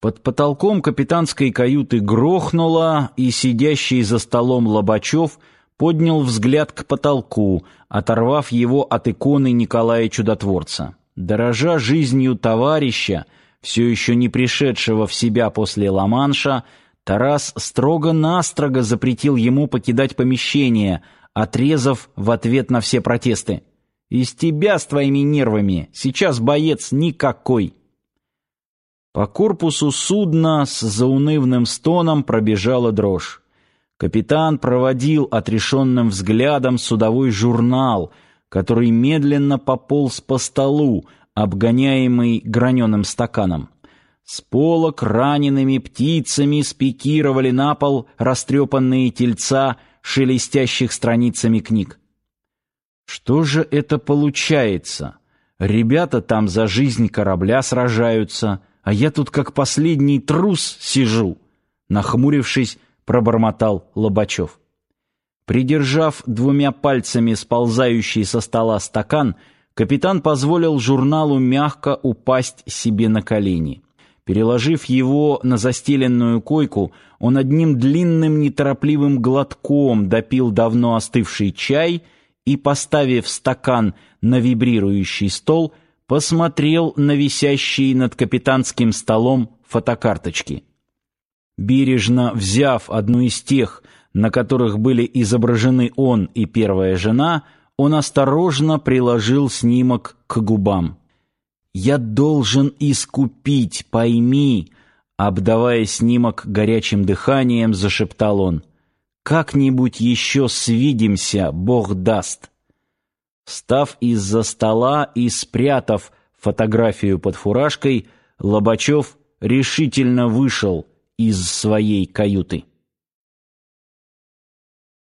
Под потолком капитанской каюты грохнуло, и сидящий за столом Лобачев поднял взгляд к потолку, оторвав его от иконы Николая Чудотворца. Дорожа жизнью товарища, все еще не пришедшего в себя после Ла-Манша, Тарас строго-настрого запретил ему покидать помещение, отрезав в ответ на все протесты. «Из тебя с твоими нервами сейчас боец никакой!» По корпусу судна с заунывным стоном пробежала дрожь. Капитан проводил отрешенным взглядом судовой журнал, который медленно пополз по столу, обгоняемый граненым стаканом. С полок ранеными птицами спикировали на пол растрепанные тельца шелестящих страницами книг. Что же это получается? Ребята там за жизнь корабля сражаются, а я тут как последний трус сижу, нахмурившись, пробормотал Лобачев. Придержав двумя пальцами сползающий со стола стакан, капитан позволил журналу мягко упасть себе на колени. Переложив его на застеленную койку, он одним длинным неторопливым глотком допил давно остывший чай и, поставив стакан на вибрирующий стол, посмотрел на висящие над капитанским столом фотокарточки. Бережно взяв одну из тех, на которых были изображены он и первая жена, он осторожно приложил снимок к губам. «Я должен искупить, пойми!» Обдавая снимок горячим дыханием, зашептал он. «Как-нибудь еще свидимся, Бог даст!» Встав из-за стола и спрятав фотографию под фуражкой, Лобачев решительно вышел из своей каюты.